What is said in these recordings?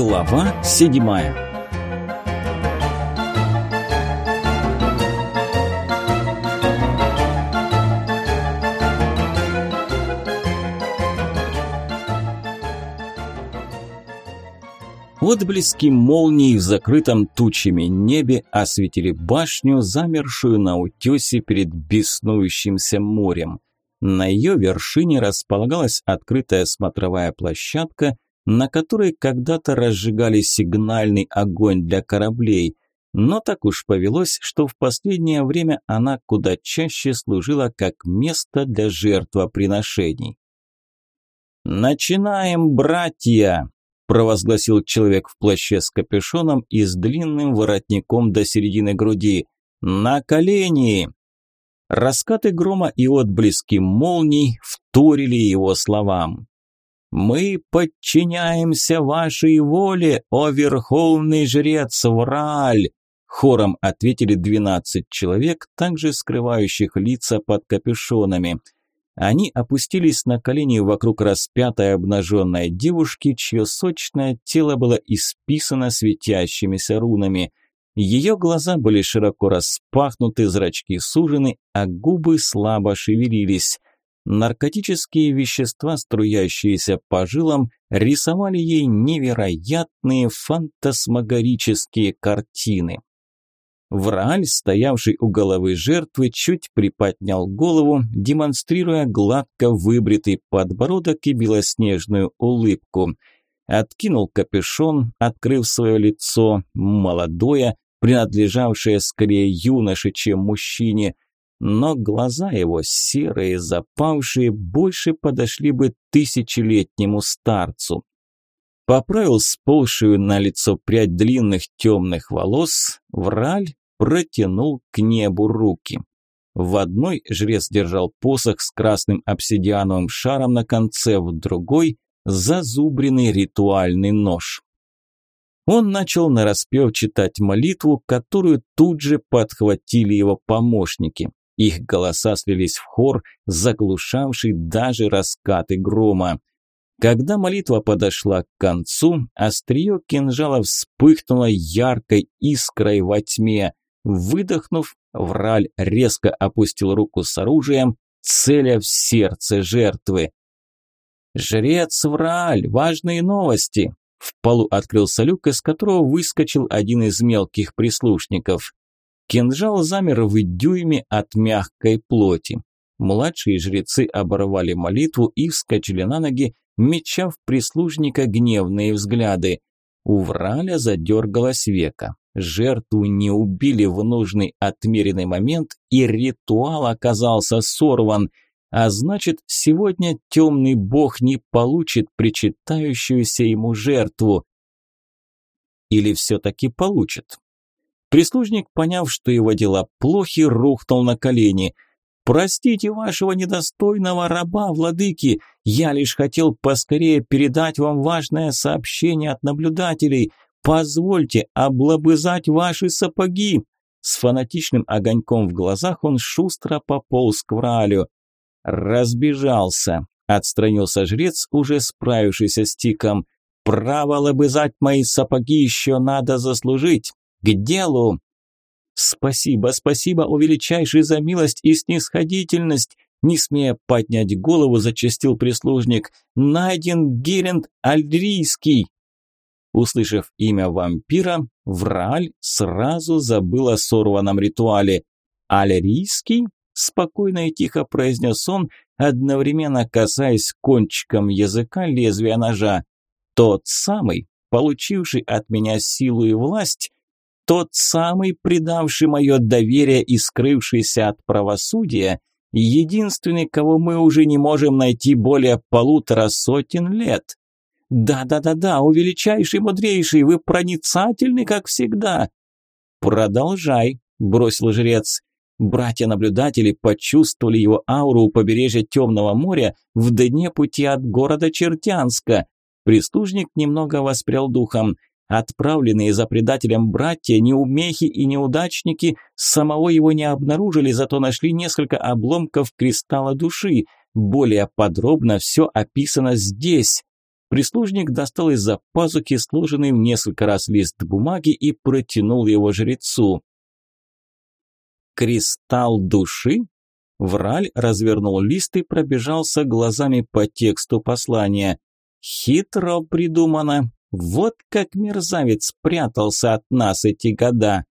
Глава седьмая Отблески молний в закрытом тучами небе осветили башню, замершую на утесе перед беснующимся морем. На ее вершине располагалась открытая смотровая площадка, на которой когда-то разжигали сигнальный огонь для кораблей, но так уж повелось, что в последнее время она куда чаще служила как место для жертвоприношений. «Начинаем, братья!» – провозгласил человек в плаще с капюшоном и с длинным воротником до середины груди. «На колени!» Раскаты грома и отблески молний вторили его словам. «Мы подчиняемся вашей воле, о верховный жрец Враль!» Хором ответили двенадцать человек, также скрывающих лица под капюшонами. Они опустились на колени вокруг распятой обнаженной девушки, чье сочное тело было исписано светящимися рунами. Ее глаза были широко распахнуты, зрачки сужены, а губы слабо шевелились. Наркотические вещества, струящиеся по жилам, рисовали ей невероятные фантасмагорические картины. Врааль, стоявший у головы жертвы, чуть приподнял голову, демонстрируя гладко выбритый подбородок и белоснежную улыбку – откинул капюшон, открыв свое лицо, молодое, принадлежавшее скорее юноше, чем мужчине, но глаза его, серые, запавшие, больше подошли бы тысячелетнему старцу. Поправил сползшую на лицо прядь длинных темных волос, Враль протянул к небу руки. В одной жрец держал посох с красным обсидиановым шаром на конце, в другой зазубренный ритуальный нож. Он начал нараспев читать молитву, которую тут же подхватили его помощники. Их голоса слились в хор, заглушавший даже раскаты грома. Когда молитва подошла к концу, острие кинжала вспыхнуло яркой искрой во тьме. Выдохнув, Враль резко опустил руку с оружием, целя в сердце жертвы. «Жрец Врааль, важные новости!» В полу открылся люк, из которого выскочил один из мелких прислушников. Кинжал замер в дюйме от мягкой плоти. Младшие жрецы оборвали молитву и вскочили на ноги, меча в прислужника гневные взгляды. У Враля задергалась века. Жертву не убили в нужный отмеренный момент, и ритуал оказался сорван – а значит, сегодня темный бог не получит причитающуюся ему жертву. Или все-таки получит? Прислужник, поняв, что его дела плохи, рухнул на колени. «Простите вашего недостойного раба, владыки, я лишь хотел поскорее передать вам важное сообщение от наблюдателей. Позвольте облобызать ваши сапоги». С фанатичным огоньком в глазах он шустро пополз к Вралю. «Разбежался», – отстранился жрец, уже справившийся с тиком. «Право лобызать мои сапоги еще надо заслужить. К делу!» «Спасибо, спасибо, о величайший за милость и снисходительность!» Не смея поднять голову, зачастил прислужник. «Найден Геринд Альдрийский!» Услышав имя вампира, Врааль сразу забыл о сорванном ритуале. «Альрийский?» спокойно и тихо произнес он, одновременно касаясь кончиком языка лезвия ножа. Тот самый, получивший от меня силу и власть, тот самый, предавший мое доверие и скрывшийся от правосудия, единственный, кого мы уже не можем найти более полутора сотен лет. Да-да-да-да, о величайший, мудрейший, вы проницательны, как всегда. Продолжай, бросил жрец. Братья-наблюдатели почувствовали его ауру у побережья Темного моря в дне пути от города Чертянска. Прислужник немного воспрял духом. Отправленные за предателем братья, неумехи и неудачники самого его не обнаружили, зато нашли несколько обломков кристалла души. Более подробно все описано здесь. Прислужник достал из-за пазухи сложенный в несколько раз лист бумаги и протянул его жрецу. «Кристалл души?» Враль развернул лист и пробежался глазами по тексту послания. «Хитро придумано. Вот как мерзавец прятался от нас эти года».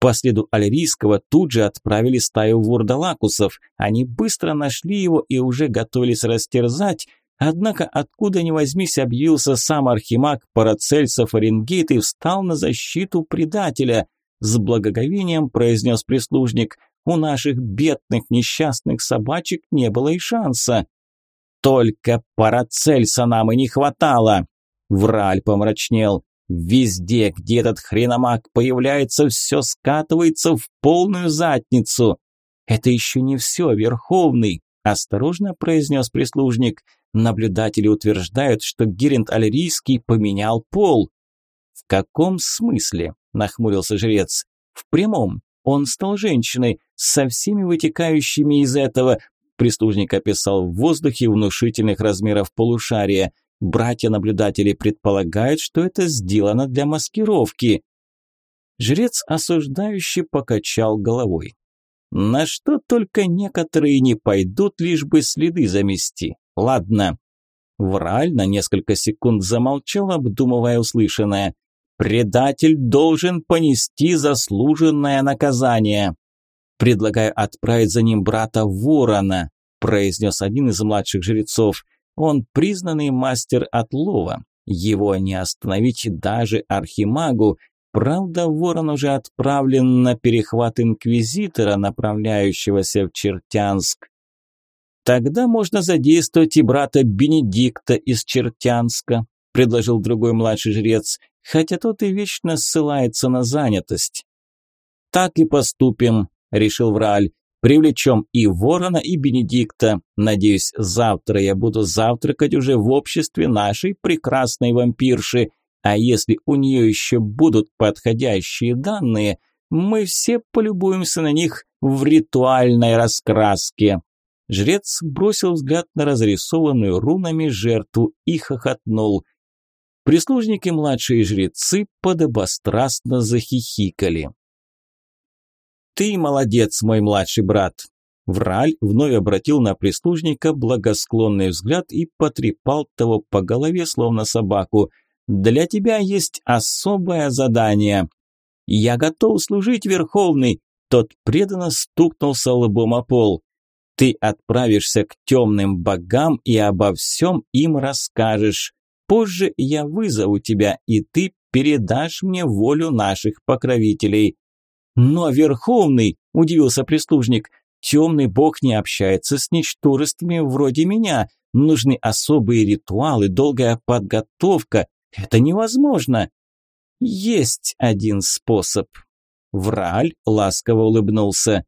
По следу Альрийского тут же отправили стаю вурдалакусов. Они быстро нашли его и уже готовились растерзать, однако откуда ни возьмись объявился сам архимаг Парацельсов Оренгейт и встал на защиту предателя. С благоговением произнес прислужник, у наших бедных несчастных собачек не было и шанса. Только Парацельса нам и не хватало. Враль помрачнел. Везде, где этот хреномаг появляется, все скатывается в полную задницу. Это еще не все, Верховный, осторожно произнес прислужник. Наблюдатели утверждают, что Геринд Алерийский поменял пол. В каком смысле? нахмурился жрец. В прямом. Он стал женщиной, со всеми вытекающими из этого. Прислужник описал в воздухе внушительных размеров полушария – Братья-наблюдатели предполагают, что это сделано для маскировки. Жрец осуждающий покачал головой. На что только некоторые не пойдут, лишь бы следы замести. Ладно. Враль на несколько секунд замолчал, обдумывая услышанное. Предатель должен понести заслуженное наказание. Предлагаю отправить за ним брата Ворона, произнес один из младших жрецов. Он признанный мастер отлова. Его не остановить даже архимагу. Правда, ворон уже отправлен на перехват инквизитора, направляющегося в Чертянск. Тогда можно задействовать и брата Бенедикта из Чертянска, предложил другой младший жрец, хотя тот и вечно ссылается на занятость. Так и поступим, решил Враль. Привлечем и Ворона, и Бенедикта. Надеюсь, завтра я буду завтракать уже в обществе нашей прекрасной вампирши. А если у нее еще будут подходящие данные, мы все полюбуемся на них в ритуальной раскраске». Жрец бросил взгляд на разрисованную рунами жертву и хохотнул. Прислужники младшие жрецы подобострастно захихикали. «Ты молодец, мой младший брат!» Враль вновь обратил на прислужника благосклонный взгляд и потрепал того по голове, словно собаку. «Для тебя есть особое задание». «Я готов служить, Верховный!» Тот преданно стукнулся лбом о пол. «Ты отправишься к темным богам и обо всем им расскажешь. Позже я вызову тебя, и ты передашь мне волю наших покровителей. «Но Верховный!» – удивился прислужник. «Темный бог не общается с ничтожествами вроде меня. Нужны особые ритуалы, долгая подготовка. Это невозможно!» «Есть один способ!» Враль ласково улыбнулся.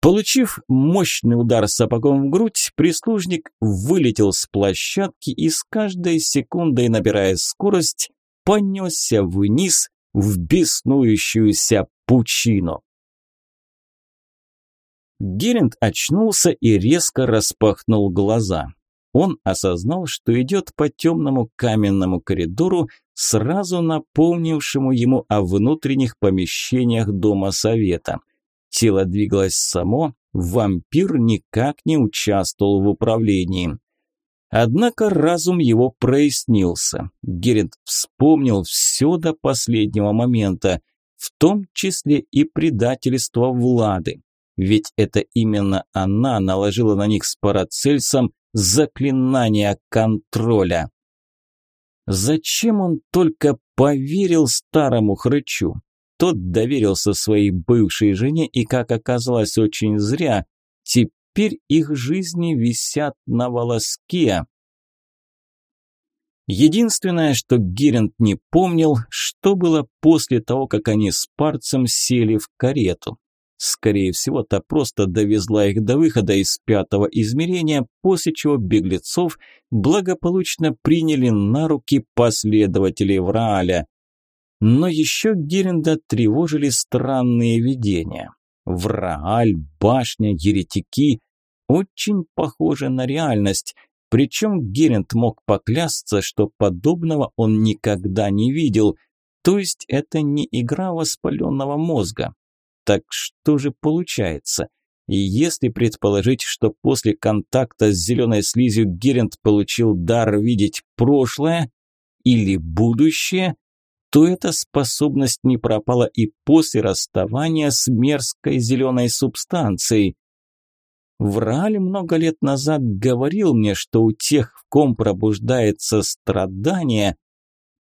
Получив мощный удар сапогом в грудь, прислужник вылетел с площадки и с каждой секундой, набирая скорость, понесся вниз в беснующуюся пучину. Геринд очнулся и резко распахнул глаза. Он осознал, что идет по темному каменному коридору, сразу напомнившему ему о внутренних помещениях Дома Совета. Тело двигалось само, вампир никак не участвовал в управлении. Однако разум его прояснился. Геринд вспомнил все до последнего момента – в том числе и предательство Влады. Ведь это именно она наложила на них с Парацельсом заклинание контроля. Зачем он только поверил старому хрычу? Тот доверился своей бывшей жене и, как оказалось, очень зря. Теперь их жизни висят на волоске. Единственное, что Геринд не помнил, что было после того, как они с парцем сели в карету. Скорее всего, та просто довезла их до выхода из пятого измерения, после чего беглецов благополучно приняли на руки последователи Врааля. Но еще Геренда тревожили странные видения. Врааль, башня, еретики – очень похоже на реальность. Причем Герент мог поклясться, что подобного он никогда не видел. То есть это не игра воспаленного мозга. Так что же получается? И если предположить, что после контакта с зеленой слизью Герент получил дар видеть прошлое или будущее, то эта способность не пропала и после расставания с мерзкой зеленой субстанцией. Враль много лет назад говорил мне, что у тех, в ком пробуждается страдание,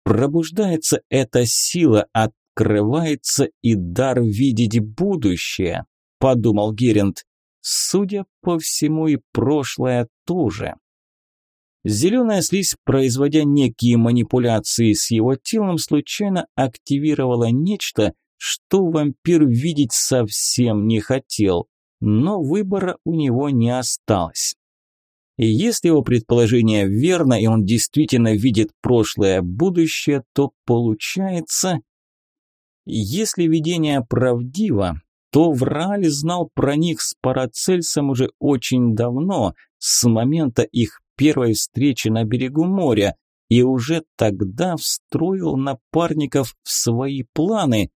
пробуждается эта сила, открывается и дар видеть будущее, подумал Герент. Судя по всему, и прошлое тоже. Зеленая слизь, производя некие манипуляции с его телом, случайно активировала нечто, что вампир видеть совсем не хотел но выбора у него не осталось. И если его предположение верно, и он действительно видит прошлое будущее, то получается... Если видение правдиво, то Враль знал про них с Парацельсом уже очень давно, с момента их первой встречи на берегу моря, и уже тогда встроил напарников в свои планы,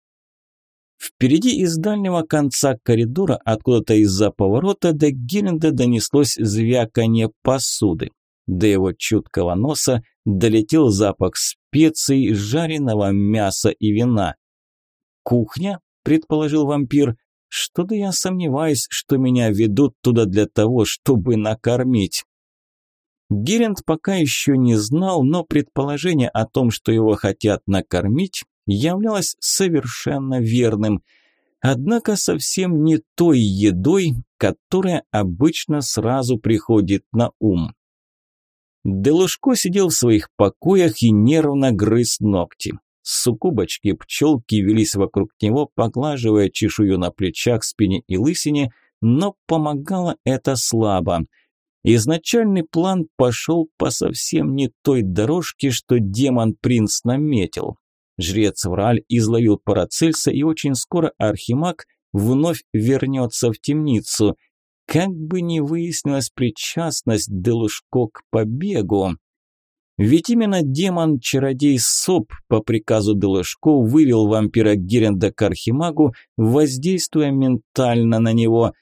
Впереди из дальнего конца коридора, откуда-то из-за поворота, до Геренда донеслось звяканье посуды. До его чуткого носа долетел запах специй, жареного мяса и вина. «Кухня?» – предположил вампир. «Что-то я сомневаюсь, что меня ведут туда для того, чтобы накормить». Геринд пока еще не знал, но предположение о том, что его хотят накормить, являлось совершенно верным, однако совсем не той едой, которая обычно сразу приходит на ум. Делушко сидел в своих покоях и нервно грыз ногти. Сукубочки пчелки велись вокруг него, поглаживая чешую на плечах, спине и лысине, но помогало это слабо. Изначальный план пошел по совсем не той дорожке, что демон-принц наметил. Жрец Враль изловил Парацельса, и очень скоро Архимаг вновь вернется в темницу. Как бы ни выяснилась причастность Делушко к побегу. Ведь именно демон-чародей Соп по приказу Делушко вывел вампира Геренда к Архимагу, воздействуя ментально на него.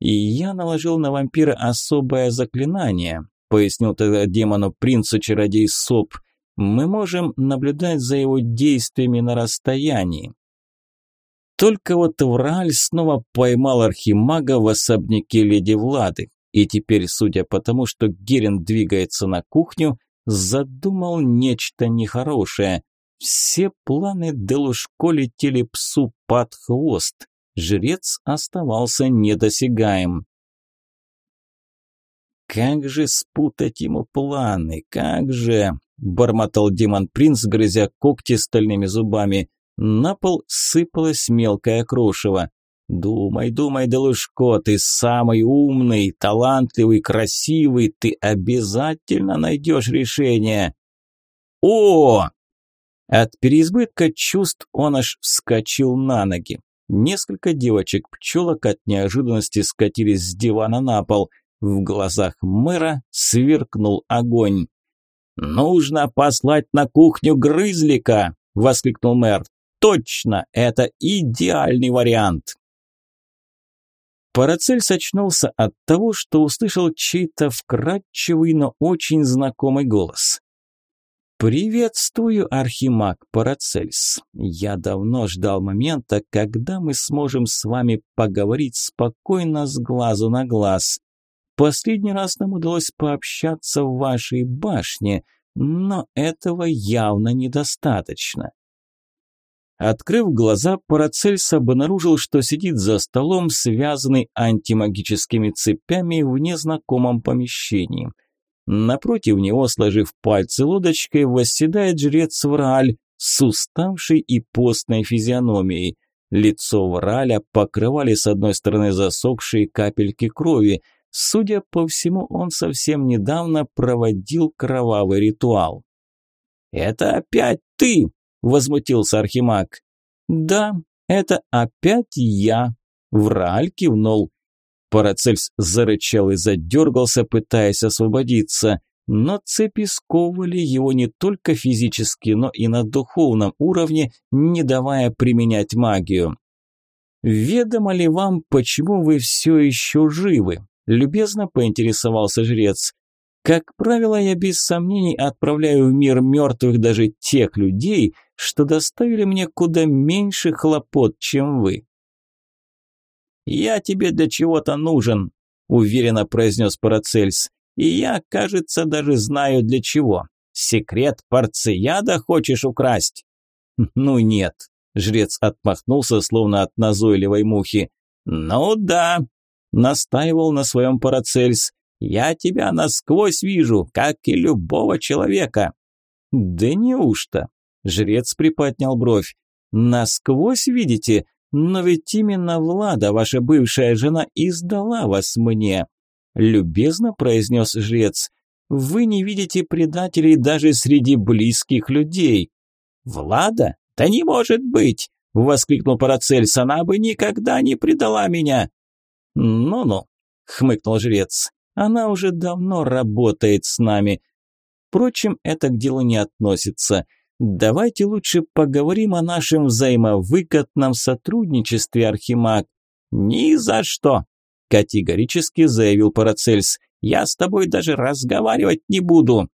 «И я наложил на вампира особое заклинание», пояснил тогда демону принцу чародей Соп – мы можем наблюдать за его действиями на расстоянии. Только вот Враль снова поймал архимага в особняке леди Влады, и теперь, судя по тому, что Герин двигается на кухню, задумал нечто нехорошее. Все планы Делушко летели псу под хвост. Жрец оставался недосягаем. Как же спутать ему планы, как же? бормотал демон-принц, грызя когти стальными зубами. На пол сыпалось мелкое крошево. «Думай, думай, Делушко, ты самый умный, талантливый, красивый, ты обязательно найдешь решение!» «О!» От переизбытка чувств он аж вскочил на ноги. Несколько девочек-пчелок от неожиданности скатились с дивана на пол. В глазах мэра сверкнул огонь. «Нужно послать на кухню грызлика!» – воскликнул мэр. «Точно, это идеальный вариант!» Парацель сочнулся от того, что услышал чей-то вкрадчивый, но очень знакомый голос. «Приветствую, Архимаг Парацельс. Я давно ждал момента, когда мы сможем с вами поговорить спокойно с глазу на глаз. Последний раз нам удалось пообщаться в вашей башне, но этого явно недостаточно. Открыв глаза, Парацельс обнаружил, что сидит за столом, связанный антимагическими цепями в незнакомом помещении. Напротив него, сложив пальцы лодочкой, восседает жрец Врааль с уставшей и постной физиономией. Лицо Враля покрывали с одной стороны засохшие капельки крови – Судя по всему, он совсем недавно проводил кровавый ритуал. «Это опять ты!» – возмутился Архимаг. «Да, это опять я!» – Враль кивнул. Парацельс зарычал и задергался, пытаясь освободиться, но цепи сковывали его не только физически, но и на духовном уровне, не давая применять магию. «Ведомо ли вам, почему вы все еще живы?» – любезно поинтересовался жрец. «Как правило, я без сомнений отправляю в мир мертвых даже тех людей, что доставили мне куда меньше хлопот, чем вы». «Я тебе для чего-то нужен», – уверенно произнес Парацельс. «И я, кажется, даже знаю для чего. Секрет порцияда хочешь украсть?» «Ну нет», – жрец отмахнулся, словно от назойливой мухи. «Ну да», – настаивал на своем Парацельс. «Я тебя насквозь вижу, как и любого человека». «Да неужто?» – жрец приподнял бровь. «Насквозь видите? Но ведь именно Влада, ваша бывшая жена, издала вас мне. Любезно произнес жрец. Вы не видите предателей даже среди близких людей. Влада? Да не может быть! Воскликнул Парацельс. Она бы никогда не предала меня. Ну-ну, хмыкнул жрец. Она уже давно работает с нами. Впрочем, это к делу не относится. Давайте лучше поговорим о нашем взаимовыгодном сотрудничестве, Архимаг. Ни за что, категорически заявил Парацельс. Я с тобой даже разговаривать не буду.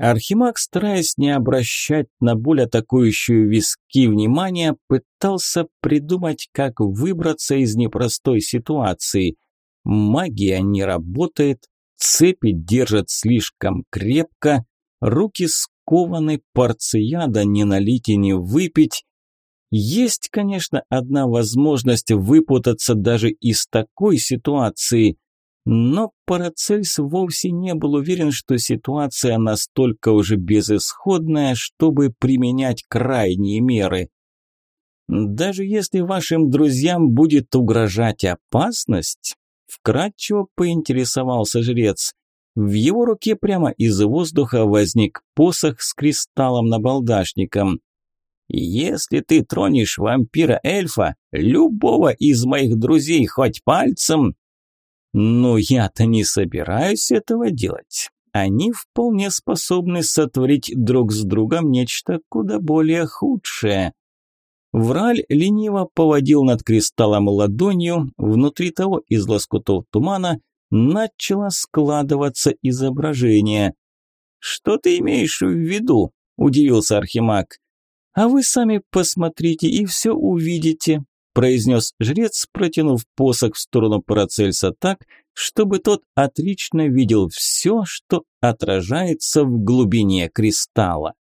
Архимаг, стараясь не обращать на боль атакующую виски внимания, пытался придумать, как выбраться из непростой ситуации. Магия не работает, цепи держат слишком крепко, руки скованы, порцияда не налить и не выпить. Есть, конечно, одна возможность выпутаться даже из такой ситуации, но Парацельс вовсе не был уверен, что ситуация настолько уже безысходная, чтобы применять крайние меры. Даже если вашим друзьям будет угрожать опасность, вкратчиво поинтересовался жрец. В его руке прямо из воздуха возник посох с кристаллом-набалдашником. «Если ты тронешь вампира-эльфа, любого из моих друзей хоть пальцем...» «Но я-то не собираюсь этого делать. Они вполне способны сотворить друг с другом нечто куда более худшее». Враль лениво поводил над кристаллом ладонью, внутри того из лоскутов тумана начало складываться изображение. «Что ты имеешь в виду?» – удивился Архимаг. «А вы сами посмотрите и все увидите», – произнес жрец, протянув посох в сторону Парацельса так, чтобы тот отлично видел все, что отражается в глубине кристалла.